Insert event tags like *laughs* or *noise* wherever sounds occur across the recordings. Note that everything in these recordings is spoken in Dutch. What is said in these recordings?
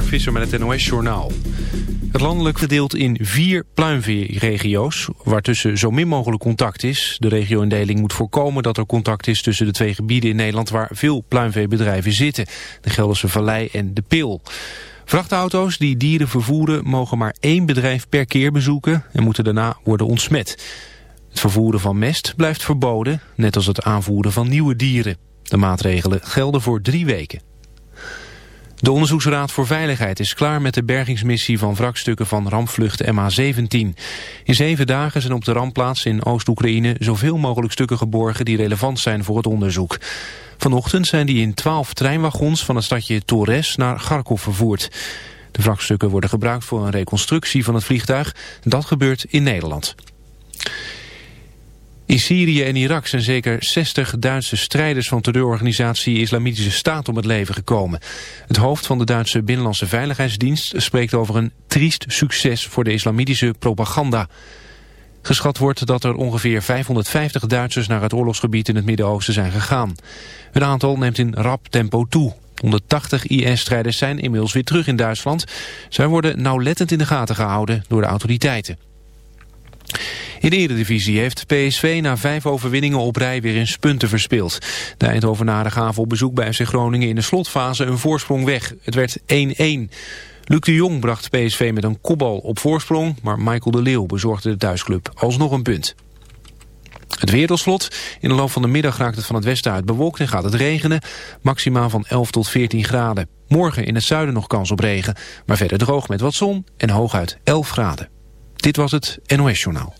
Mark Visser met het NOS-journaal. Het landelijk gedeeld in vier pluimveeregio's, waartussen zo min mogelijk contact is. De regio-indeling moet voorkomen dat er contact is tussen de twee gebieden in Nederland waar veel pluimveebedrijven zitten. De Gelderse Vallei en de Pil. Vrachtauto's die dieren vervoeren mogen maar één bedrijf per keer bezoeken en moeten daarna worden ontsmet. Het vervoeren van mest blijft verboden, net als het aanvoeren van nieuwe dieren. De maatregelen gelden voor drie weken. De Onderzoeksraad voor Veiligheid is klaar met de bergingsmissie van wrakstukken van rampvlucht MH17. In zeven dagen zijn op de rampplaats in Oost-Oekraïne zoveel mogelijk stukken geborgen die relevant zijn voor het onderzoek. Vanochtend zijn die in twaalf treinwagons van het stadje Torres naar Kharkov vervoerd. De wrakstukken worden gebruikt voor een reconstructie van het vliegtuig. Dat gebeurt in Nederland. In Syrië en Irak zijn zeker 60 Duitse strijders van terreurorganisatie Islamitische Staat om het leven gekomen. Het hoofd van de Duitse Binnenlandse Veiligheidsdienst spreekt over een triest succes voor de islamitische propaganda. Geschat wordt dat er ongeveer 550 Duitsers naar het oorlogsgebied in het Midden-Oosten zijn gegaan. Het aantal neemt in rap tempo toe. 180 IS-strijders zijn inmiddels weer terug in Duitsland. Zij worden nauwlettend in de gaten gehouden door de autoriteiten. In de Eredivisie heeft PSV na vijf overwinningen op rij weer eens punten verspeeld. De Eindhovenaren gaven op bezoek bij FC Groningen in de slotfase een voorsprong weg. Het werd 1-1. Luc de Jong bracht PSV met een kopbal op voorsprong, maar Michael de Leeuw bezorgde de thuisclub alsnog een punt. Het weer. In de loop van de middag raakt het van het westen uit bewolkt en gaat het regenen. Maximaal van 11 tot 14 graden. Morgen in het zuiden nog kans op regen, maar verder droog met wat zon en hooguit 11 graden. Dit was het NOS Journaal.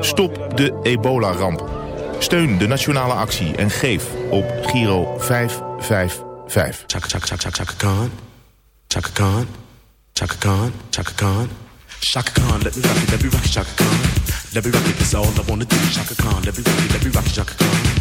Stop de ebola-ramp. Steun de nationale actie en geef op Giro 555. Chaka chaka chaka chaka Khan. Chaka Khan. Chaka Khan. Chaka Khan. Chaka Khan, let me rock it, let me rock it, Chaka Khan. Let me rock it, that's all I wanna do. Chaka Khan, let me rock it, let me rock it, Chaka Khan.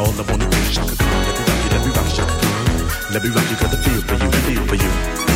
All I wanna do. Shaka Khan, let me rock you, let me rock Shaka Khan. Let me rock you, got the feel for you, feel for you.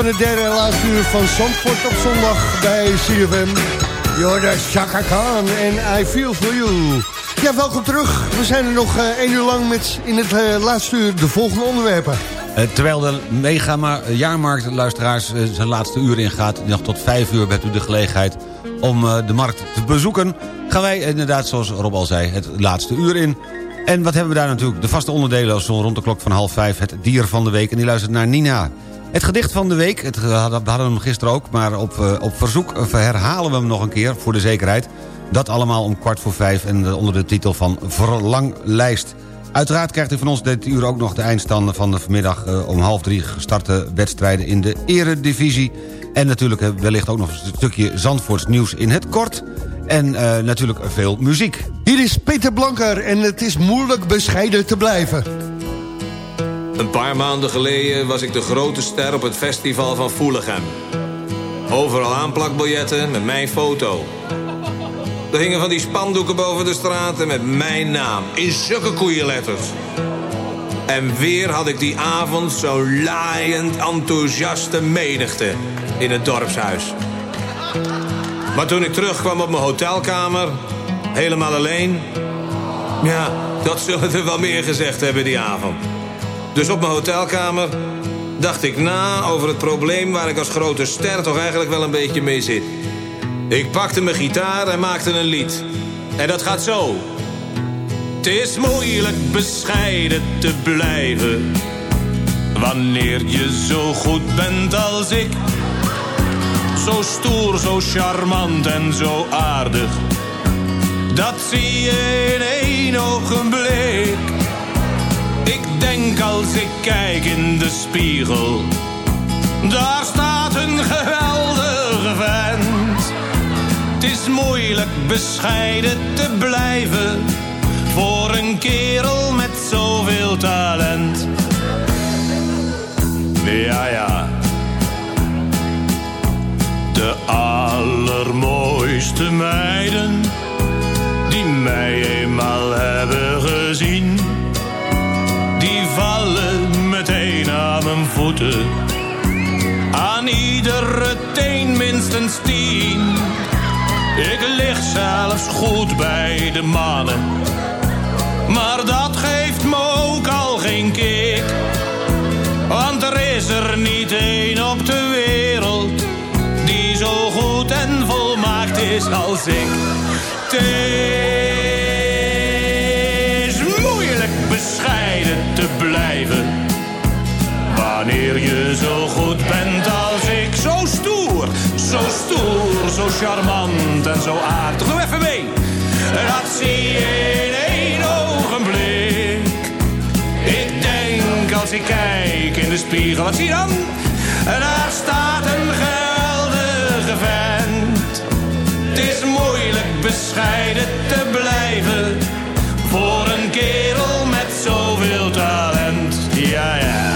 Van het derde en laatste uur van Zandvoort op zondag bij CFM. Jorda Chaka Khan en I Feel For You. Ja, welkom terug. We zijn er nog eh, één uur lang met in het eh, laatste uur de volgende onderwerpen. Eh, terwijl de mega ma- jaarmarkt, luisteraars, zijn laatste uur ingaat... nog tot vijf uur hebt u de gelegenheid om de markt te bezoeken... gaan wij inderdaad, zoals Rob al zei, het laatste uur in. En wat hebben we daar natuurlijk? De vaste onderdelen, zo rond de klok van half vijf... het dier van de week, en die luistert naar Nina. Het gedicht van de week, het, we hadden hem gisteren ook... maar op, eh, op verzoek herhalen we hem nog een keer, voor de zekerheid. Dat allemaal om kwart voor vijf en onder de titel van Verlanglijst. Uiteraard krijgt u van ons dit uur ook nog de eindstanden van de vanmiddag... eh, om half drie gestarte wedstrijden in de eredivisie. En natuurlijk eh, wellicht ook nog een stukje Zandvoorts nieuws in het kort. En natuurlijk veel muziek. Hier is Peter Blanker en het is moeilijk bescheiden te blijven. Een paar maanden geleden was ik de grote ster op het festival van Voelichem. Overal aanplakbiljetten met mijn foto. Er hingen van die spandoeken boven de straten met mijn naam. In zulke koeienletters. En weer had ik die avond zo'n laaiend enthousiaste menigte in het dorpshuis. Maar toen ik terugkwam op mijn hotelkamer, helemaal alleen... Ja, dat zullen er wel meer gezegd hebben die avond. Dus op mijn hotelkamer dacht ik na over het probleem... waar ik als grote ster toch eigenlijk wel een beetje mee zit. Ik pakte mijn gitaar en maakte een lied. En dat gaat zo. Het is moeilijk bescheiden te blijven... wanneer je zo goed bent als ik... Zo stoer, zo charmant en zo aardig. Dat zie je in één ogenblik. Als ik kijk in de spiegel. Daar staat een geweldige vent. Het is moeilijk bescheiden te blijven. Voor een kerel met zoveel talent. Ja, ja. De allermooiste meiden die mij eenmaal hebben gezien, mijn voeten. Aan iedere teen minstens tien. Ik lig zelfs goed bij de mannen, maar dat geeft me ook al geen kick. Want er is er niet één op de wereld die zo goed en volmaakt is als ik. Zo goed bent als ik. Zo stoer, zo stoer, zo charmant en zo aardig. Doe even mee. Dat zie je in één ogenblik. Ik denk als ik kijk in de spiegel, wat zie je dan? Daar staat een geweldige vent. Het is moeilijk bescheiden te blijven voor een kerel met zoveel talent. Ja, ja.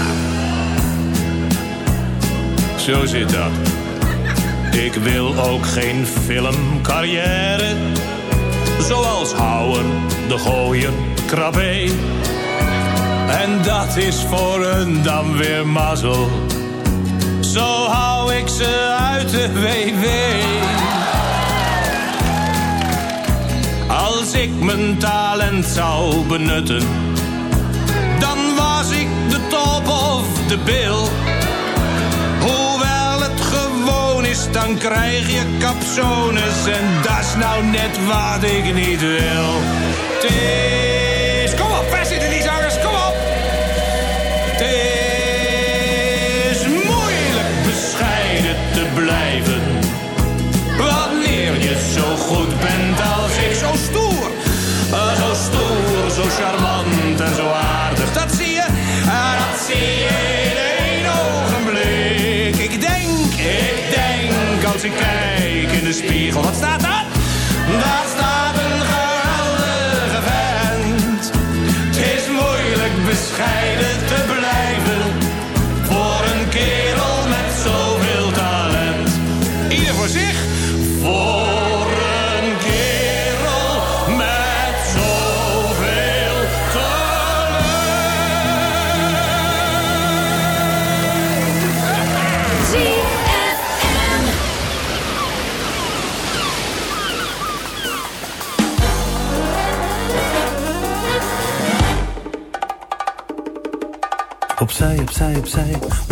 Zo zit dat. Ik wil ook geen filmcarrière. Zoals Houwer, De Gooien, Krabbe. En dat is voor hun dan weer mazzel. Zo hou ik ze uit de WW. Als ik mijn talent zou benutten, dan was ik de top of de bill. Dan krijg je capsones en dat is nou net wat ik niet wil. Het is... Kom op, waar zitten die zangers? Kom op! Het is moeilijk bescheiden te blijven. Wanneer je zo goed bent als ik, zo stoer. eh, Zo stoer, zo charmant kijk in de spiegel.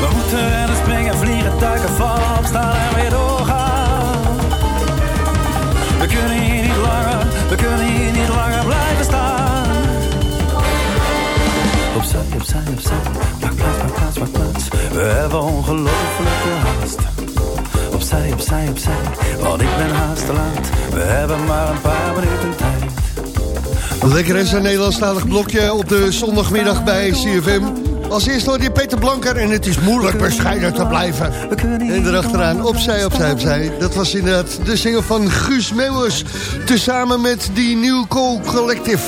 We moeten rennen, springen, vliegen, duiken, vallen, opstaan en weer doorgaan. We kunnen hier niet langer, we kunnen hier niet langer blijven staan. Opzij, opzij, opzij, maak plaats, maak plaats, maak plaats. We hebben ongelofelijke haast. Opzij, opzij, opzij, want ik ben haast te laat. We hebben maar een paar minuten tijd. Lekker is een Nederlandstalig blokje op de zondagmiddag bij CFM. Als eerste hoor je Peter Blanker en het is moeilijk bescheiden te blijven. En erachteraan opzij, opzij, opzij. Dat was inderdaad de single van Guus Meeuwers. Tezamen met die New Cool Collective.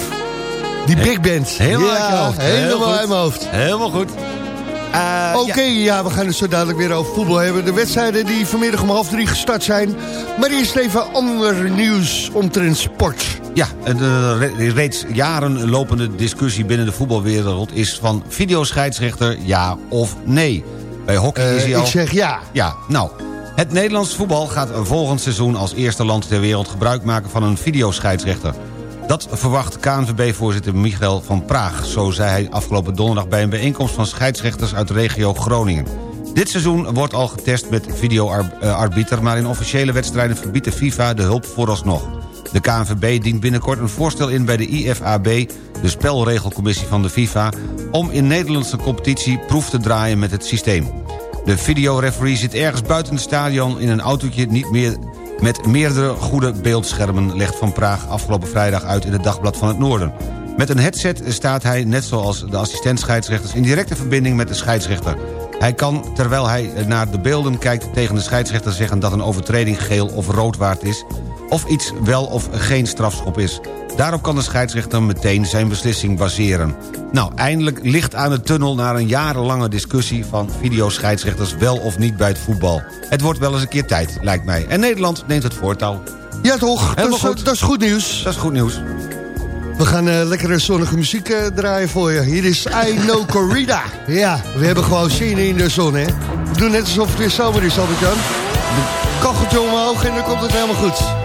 Die big band. Helemaal uit je ja, hoofd. Heel helemaal goed. uit mijn hoofd. Helemaal goed. Eh, Oké, ja. we gaan het zo dadelijk weer over voetbal hebben. De wedstrijden die vanmiddag om half drie gestart zijn. Maar eerst even ander nieuws omtrent sport. Ja, de re- reeds jaren lopende discussie binnen de voetbalwereld is van videoscheidsrechter ja of nee. Bij hockey is Eh, hij al... ik zeg ja. Ja, nou. Het Nederlands voetbal gaat volgend seizoen als eerste land ter wereld gebruik maken van een videoscheidsrechter. Dat verwacht KNVB-voorzitter Michael van Praag. Zo zei hij afgelopen donderdag bij een bijeenkomst van scheidsrechters uit regio Groningen. Dit seizoen wordt al getest met videoarbiter... maar in officiële wedstrijden verbiedt de FIFA de hulp vooralsnog. De KNVB dient binnenkort een voorstel in bij de IFAB... de spelregelcommissie van de FIFA... om in Nederlandse competitie proef te draaien met het systeem. De videoreferee zit ergens buiten het stadion in een autootje... niet meer met meerdere goede beeldschermen... legt Van Praag afgelopen vrijdag uit in het Dagblad van het Noorden. Met een headset staat hij, net zoals de assistent-scheidsrechters... in directe verbinding met de scheidsrechter. Hij kan, terwijl hij naar de beelden kijkt... tegen de scheidsrechter zeggen dat een overtreding geel of rood waard is... of iets wel of geen strafschop is. Daarop kan de scheidsrechter meteen zijn beslissing baseren. Nou, eindelijk licht aan de tunnel... naar een jarenlange discussie van videoscheidsrechters... wel of niet bij het voetbal. Het wordt wel eens een keer tijd, lijkt mij. En Nederland neemt het voortouw. Ja toch, dat is, goed. dat is goed nieuws. Dat is goed nieuws. We gaan eh, lekkere zonnige muziek eh, draaien voor je. Hier is I Know Corrida. *laughs* Ja, we hebben gewoon zin in de zon, hè. We doen net alsof het weer zomer is, Albert-Jan. Kacheltje omhoog en dan komt het helemaal goed.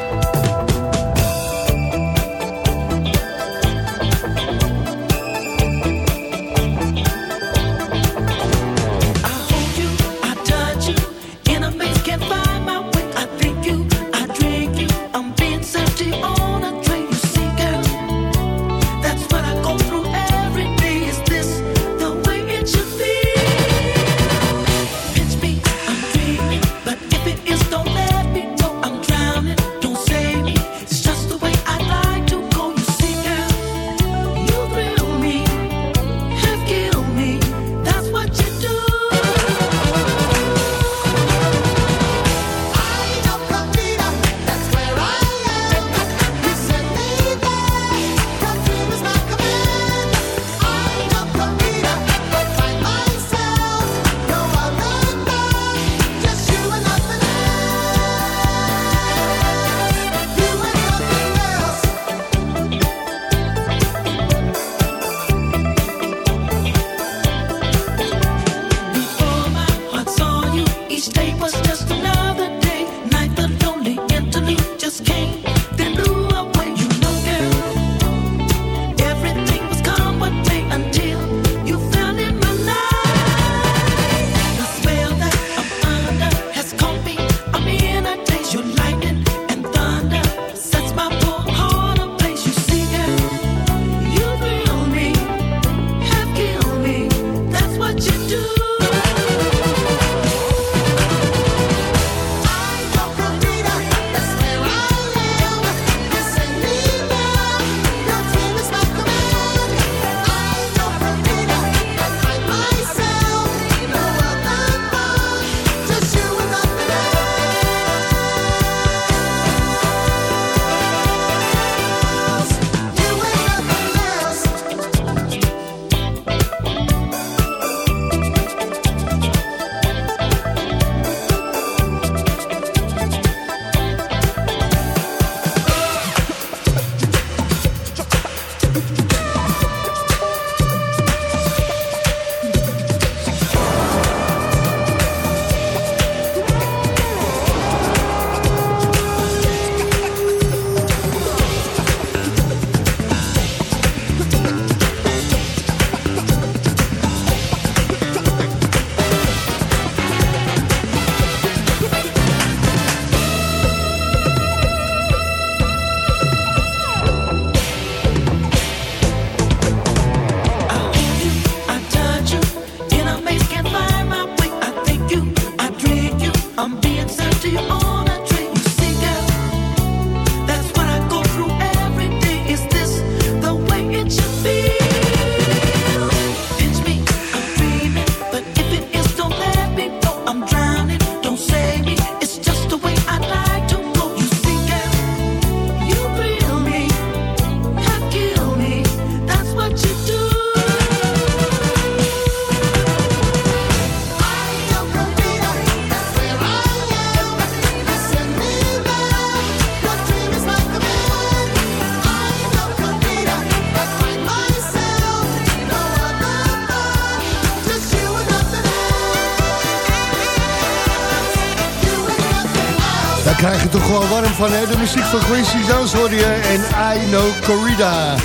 muziek van Quincy Jones en I Know Corrida.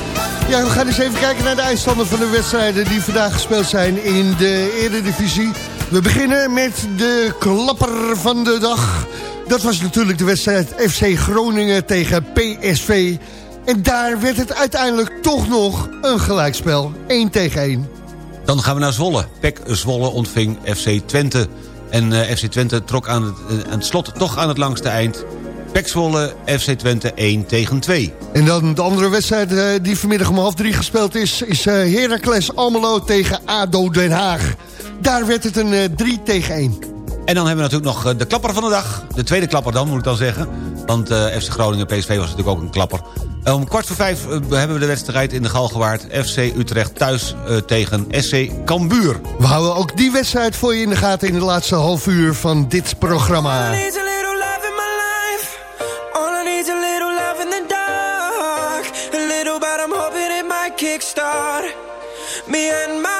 Ja, we gaan eens even kijken naar de eindstanden van de wedstrijden die vandaag gespeeld zijn in de Eredivisie. We beginnen met de klapper van de dag. Dat was natuurlijk de wedstrijd FC Groningen tegen PSV. En daar werd het uiteindelijk toch nog een gelijkspel. 1 tegen 1. Dan gaan we naar Zwolle. Pek Zwolle ontving FC Twente. En eh, FC Twente trok aan het, eh, aan het slot toch aan het langste eind Pexwolle FC Twente 1 tegen 2. En dan de andere wedstrijd eh, die vanmiddag om half drie gespeeld is... is eh, Heracles Almelo tegen ADO Den Haag. Daar werd het een eh, 3 tegen 1. En dan hebben we natuurlijk nog de klapper van de dag. De tweede klapper dan, moet ik dan zeggen. Want FC Groningen PSV was natuurlijk ook een klapper. Om kwart voor vijf hebben we de wedstrijd in de Galgenwaard. FC Utrecht thuis tegen SC Cambuur. We houden ook die wedstrijd voor je in de gaten... in de laatste half uur van dit programma. kickstart. Me en my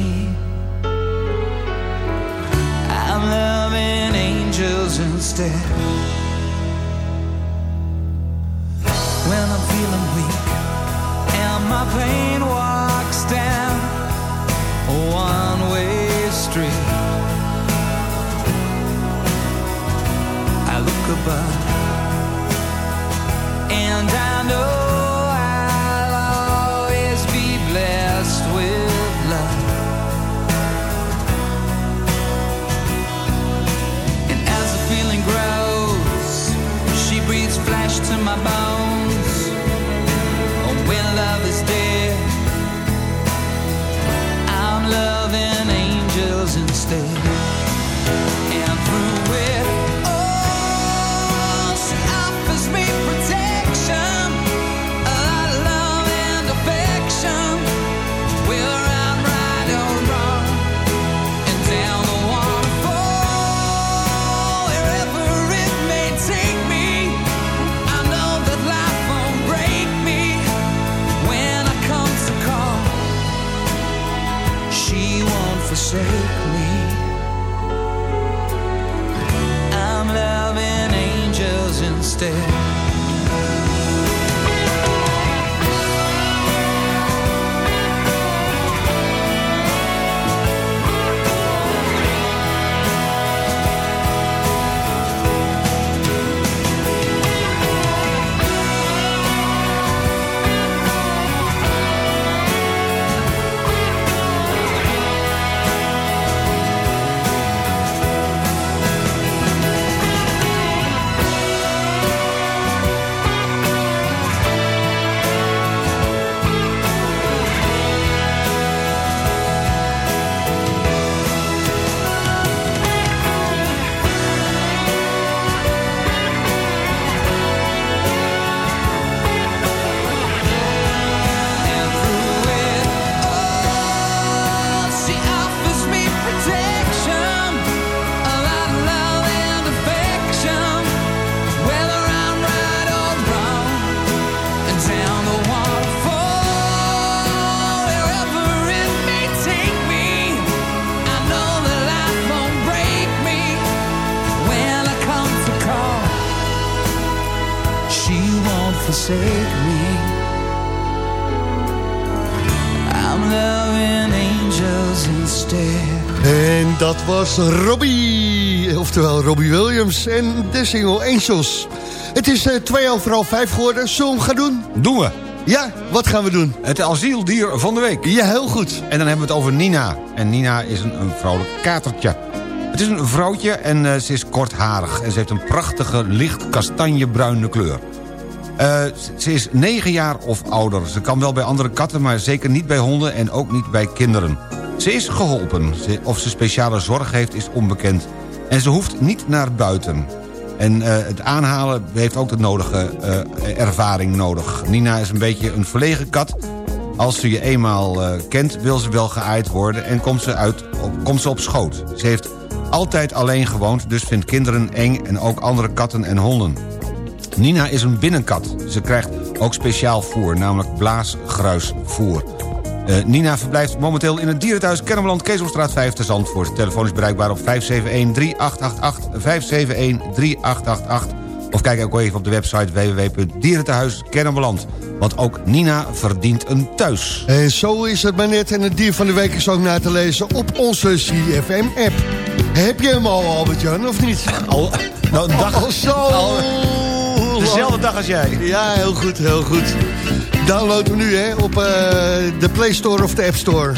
Instead. When I'm feeling weak and my pain walks down a one-way street, I look above and I know En dat was Robbie, oftewel Robbie Williams en de single Angels. Het is eh, twee over half vijf geworden. Zullen we hem gaan doen? Doen we. Ja, wat gaan we doen? Het asieldier van de week. Ja, heel goed. En dan hebben we het over Nina. En Nina is een, een vrouwelijk katertje. Het is een vrouwtje en eh, ze is kortharig. En ze heeft een prachtige licht kastanjebruine kleur. Eh, ze is negen jaar of ouder. Ze kan wel bij andere katten, maar zeker niet bij honden en ook niet bij kinderen. Ze is geholpen. Of ze speciale zorg heeft is onbekend. En ze hoeft niet naar buiten. En eh, het aanhalen heeft ook de nodige eh, ervaring nodig. Nina is een beetje een verlegen kat. Als ze je eenmaal eh, kent, wil ze wel geaaid worden... en komt ze, uit, komt ze op schoot. Ze heeft altijd alleen gewoond, dus vindt kinderen eng... en ook andere katten en honden. Nina is een binnenkat. Ze krijgt ook speciaal voer, namelijk blaasgruisvoer. Eh, Nina verblijft momenteel in het dierenthuis Kennemerland, Keesomstraat 5 te Zandvoort. De telefoon is bereikbaar op 571-3888, 571-3888. Of kijk ook even op de website www.dierentehuis Kennemerland. Want ook Nina verdient een thuis. En zo is het maar net. En het dier van de week is ook na te lezen op onze CFM-app. Heb je hem al, Albert-Jan, of niet? *laughs* Al, nou, een dag. Al zo. Al- dezelfde dag als jij. Ja, heel goed, heel goed. Download hem nu hè, op eh, de Play Store of de App Store.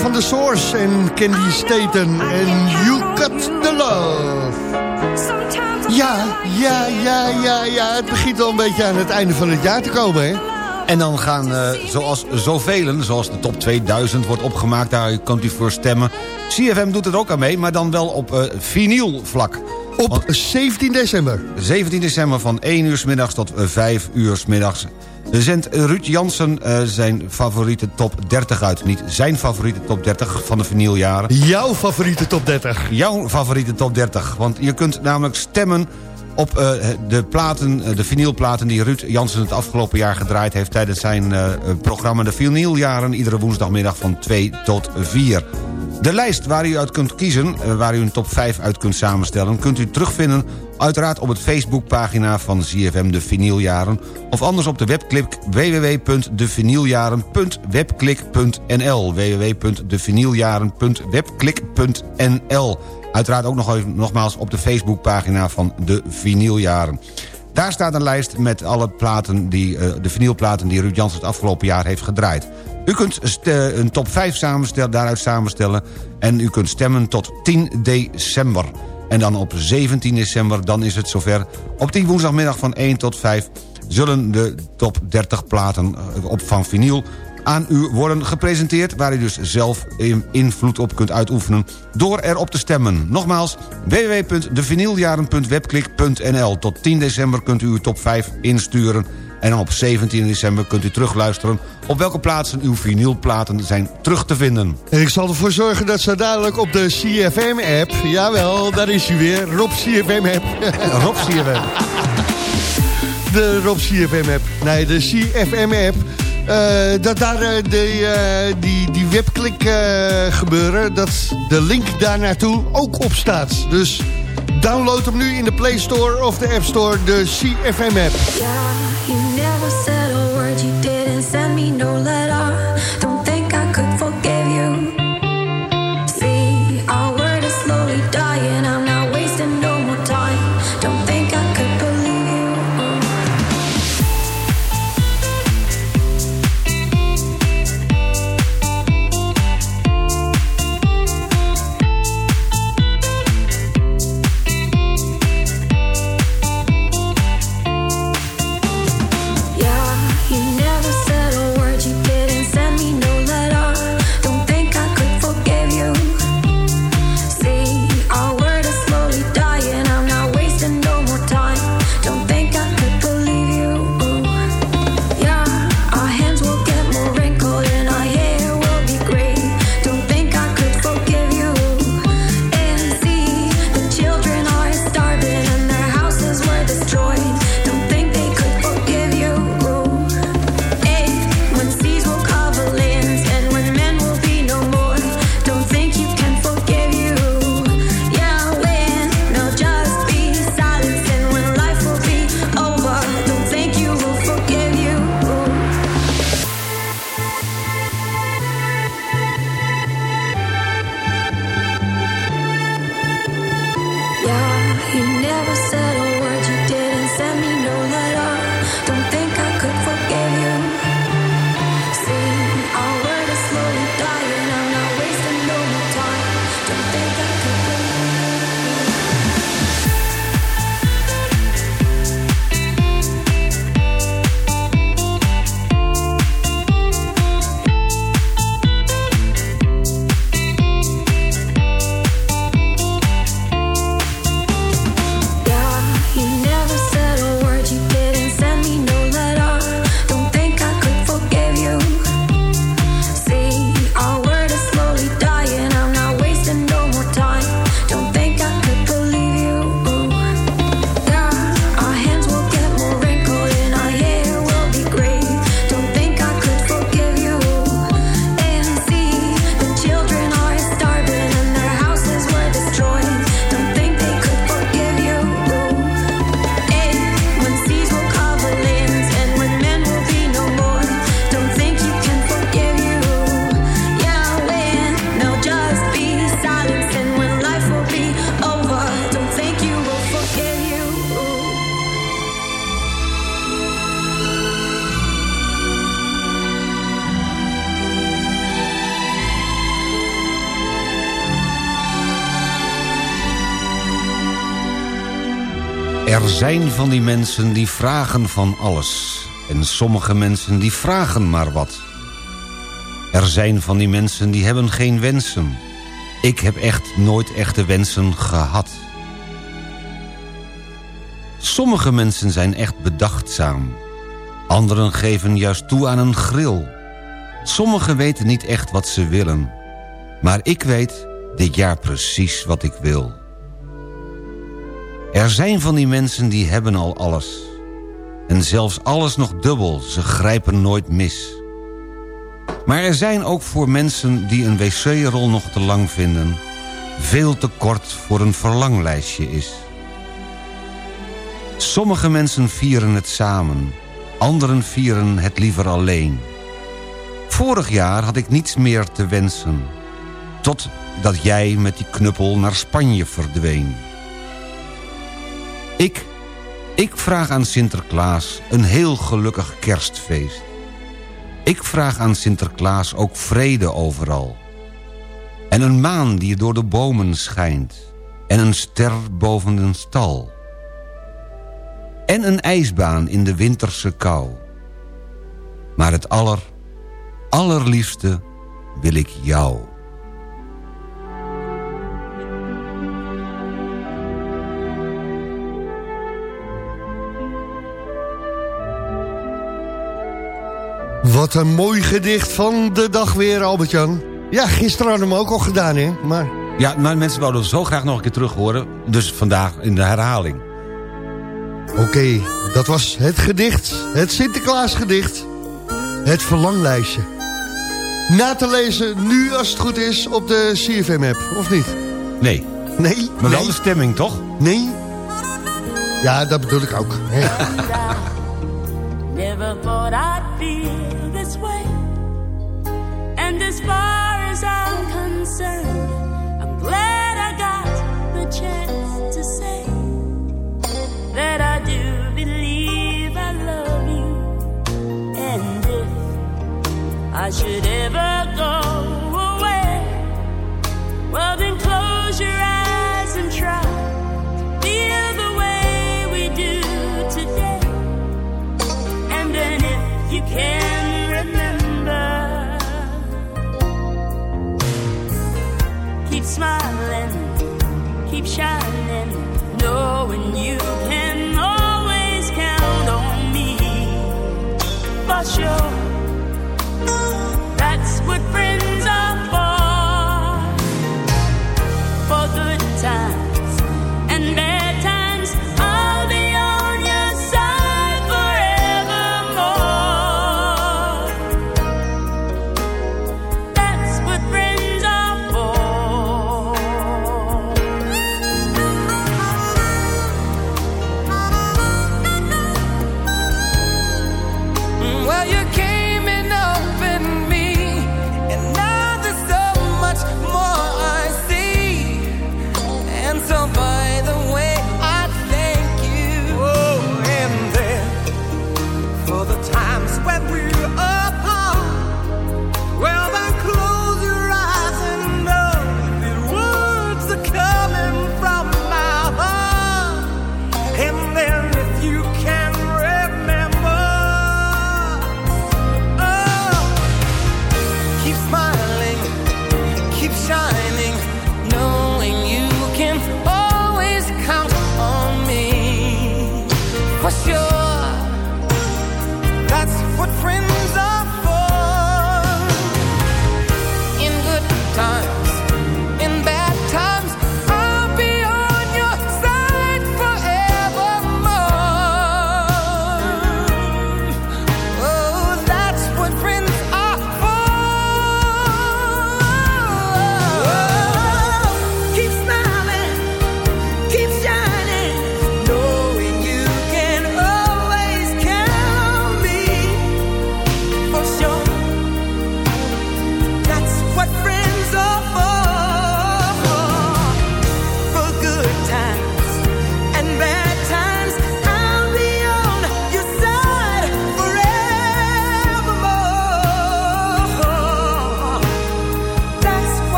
Van The Source en Candy Staten en You Got The Love. Ja, ja, ja, ja, ja. Het begint al een beetje aan het einde van het jaar te komen, hè? En dan gaan, eh, zoals zoveel, zoals de top 2000 wordt opgemaakt... daar kunt u voor stemmen. CFM doet er ook aan mee, maar dan wel op uh, vinylvlak. Op 17 december? 17 december van 1 uur s middags tot 5 uur s middags. Zendt Ruud Jansen uh, zijn favoriete top 30 uit. Niet zijn favoriete top 30 van de vinyljaren. Jouw favoriete top 30. Jouw favoriete top 30. Want je kunt namelijk stemmen op uh, de, platen, de vinylplaten die Ruud Jansen het afgelopen jaar gedraaid heeft... tijdens zijn uh, programma De Vinyljaren, iedere woensdagmiddag van 2 tot 4. De lijst waar u uit kunt kiezen, waar u een top 5 uit kunt samenstellen... kunt u terugvinden uiteraard op het Facebookpagina van ZFM De Vinyljaren... of anders op de webclip www.devinyljaren.webklik.nl www.devinyljaren.webklik.nl Uiteraard ook nog even, nogmaals op de Facebookpagina van De Vinyljaren. Daar staat een lijst met alle platen die, uh, de vinylplaten die Ruud Jans het afgelopen jaar heeft gedraaid. U kunt een top 5 samenstellen, daaruit samenstellen en u kunt stemmen tot 10 december. En dan op 17 december, dan is het zover. Op die woensdagmiddag van 1 tot 5 zullen de top 30 platen op van vinyl aan u worden gepresenteerd... waar u dus zelf invloed op kunt uitoefenen door erop te stemmen. Nogmaals, www.devinyljaren.webklik.nl. Tot 10 december kunt u uw top 5 insturen... En op 17 december kunt u terugluisteren... op welke plaatsen uw vinylplaten zijn terug te vinden. En ik zal ervoor zorgen dat ze dadelijk op de CFM-app... jawel, daar is hij weer, Rob CFM-app. *laughs* Rob CFM. De Rob CFM-app. Nee, de CFM-app... Uh, dat daar uh, de, uh, die, die webklik gebeuren... dat de link daar naartoe ook op staat. Dus download hem nu in de Play Store of de App Store, de CFM-app. Yeah, you never said a word, you didn't send me no letter. Van die mensen die vragen van alles. En sommige mensen die vragen maar wat. Er zijn van die mensen die hebben geen wensen. Ik heb echt nooit echte wensen gehad. Sommige mensen zijn echt bedachtzaam. Anderen geven juist toe aan een grill. Sommigen weten niet echt wat ze willen. Maar ik weet dit jaar precies wat ik wil. Er zijn van die mensen die hebben al alles. En zelfs alles nog dubbel, ze grijpen nooit mis. Maar er zijn ook voor mensen die een wc-rol nog te lang vinden... veel te kort voor een verlanglijstje is. Sommige mensen vieren het samen, anderen vieren het liever alleen. Vorig jaar had ik niets meer te wensen... totdat jij met die knuppel naar Spanje verdween. Ik, ik vraag aan Sinterklaas een heel gelukkig kerstfeest. Ik vraag aan Sinterklaas ook vrede overal. En een maan die door de bomen schijnt. En een ster boven een stal. En een ijsbaan in de winterse kou. Maar het aller, allerliefste wil ik jou. Wat een mooi gedicht van de dag weer, Albert-Jan. Ja, gisteren hadden we hem ook al gedaan, hè? Maar... Ja, maar mensen wouden zo graag nog een keer terug horen. Dus vandaag in de herhaling. Oké, dat was het gedicht. Het Sinterklaasgedicht. Het verlanglijstje. Na te lezen, nu als het goed is, op de CFM-app, of niet? Nee. Nee? Maar wel nee. de stemming, toch? Nee? Ja, dat bedoel ik ook. hè. *laughs* Never thought I'd feel And as far as I'm concerned, I'm glad I got the chance to say that I do believe I love you. And if I should ever go away, well, then smiling, keep shining, knowing you can always count on me. For sure, that's o'clock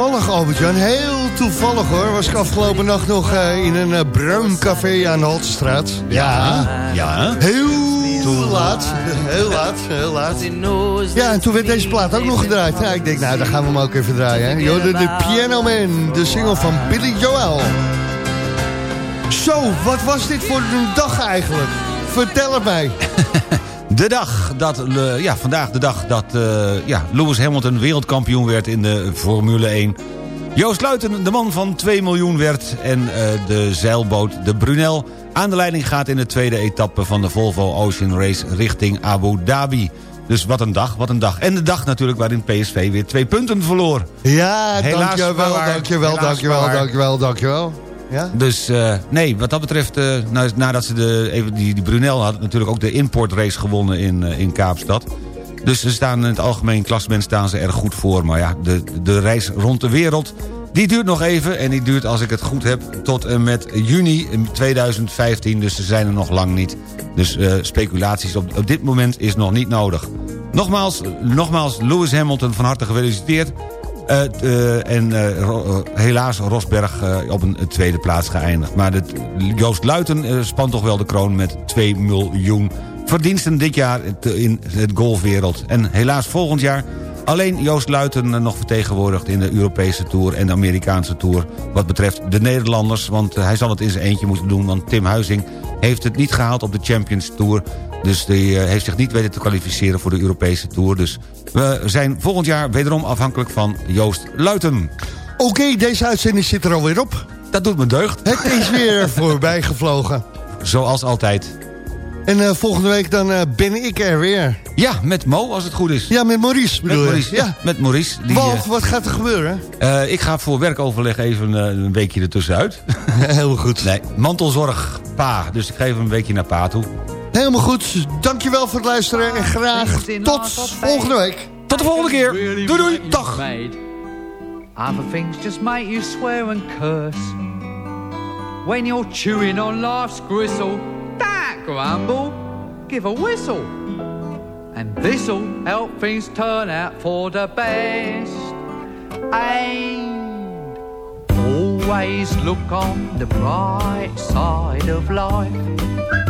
Toevallig, Albert-Jan, heel toevallig hoor. Was ik afgelopen nacht nog eh, in een eh, bruin café aan de Haltestraat. Ja, ja. Heel laat, heel laat, heel laat. Ja, en toen werd deze plaat ook nog gedraaid. Ja, ik denk, nou, dan gaan we hem ook even draaien. hoorde de Piano Man, de single van Billy Joel. Zo, wat was dit voor een dag eigenlijk? Vertel het mij. De dag dat, ja, vandaag de dag dat eh, ja, Lewis Hamilton wereldkampioen werd in de Formule 1. Joost Luiten, de man van 2 miljoen werd. En eh, de zeilboot, de Brunel, aan de leiding gaat in de tweede etappe van de Volvo Ocean Race richting Abu Dhabi. Dus wat een dag, wat een dag. En de dag natuurlijk waarin PSV weer twee punten verloor. Ja, Helaas dankjewel, bewaard. dankjewel, dankjewel, bewaard. dankjewel, dankjewel. Ja? Dus eh, nee, wat dat betreft, eh, na- nadat ze de, even die, die Brunel had... natuurlijk ook de importrace gewonnen in, eh, in Kaapstad. Dus ze staan in het algemeen klassement staan ze erg goed voor. Maar ja, de, de reis rond de wereld, die duurt nog even. En die duurt, als ik het goed heb, tot en met juni 2015. Dus ze zijn er nog lang niet. Dus speculaties op, op dit moment is nog niet nodig. Nogmaals, nogmaals, Lewis Hamilton van harte gefeliciteerd. Eh, en eh, eh, helaas Rosberg op een tweede plaats geëindigd. Maar Joost Luiten spant toch wel de kroon met 2 miljoen verdiensten dit jaar in het golfwereld. En helaas volgend jaar alleen Joost Luiten nog vertegenwoordigd... in de Europese Tour en de Amerikaanse Tour... wat betreft de Nederlanders. Want hij zal het in zijn eentje moeten doen... want Tim Huizing heeft het niet gehaald op de Champions Tour... Dus die eh, heeft zich niet weten te kwalificeren voor de Europese Tour. Dus we zijn volgend jaar wederom afhankelijk van Joost Luiten. Oké, deze uitzending zit er alweer op. Dat doet me deugd. Het is weer *laughs* voorbij gevlogen. Zoals altijd. En eh, volgende week dan eh, ben ik er weer. Ja, met Mo als het goed is. Ja, met Maurice bedoel met je? Maurice, ja. met Maurice. Die, wat gaat er gebeuren? ik ga voor werkoverleg even een weekje ertussenuit. *laughs* Heel goed. Nee, mantelzorg pa. Dus ik geef een weekje naar pa toe. Helemaal goed. Dankjewel voor het luisteren en graag tot volgende week. Tot de volgende keer. Doei doei. Dag. Other things just make you swear and curse. When you're chewing on life's gristle, don't grumble, give a whistle. And this'll help things turn out for the best. And always look on the bright side of life.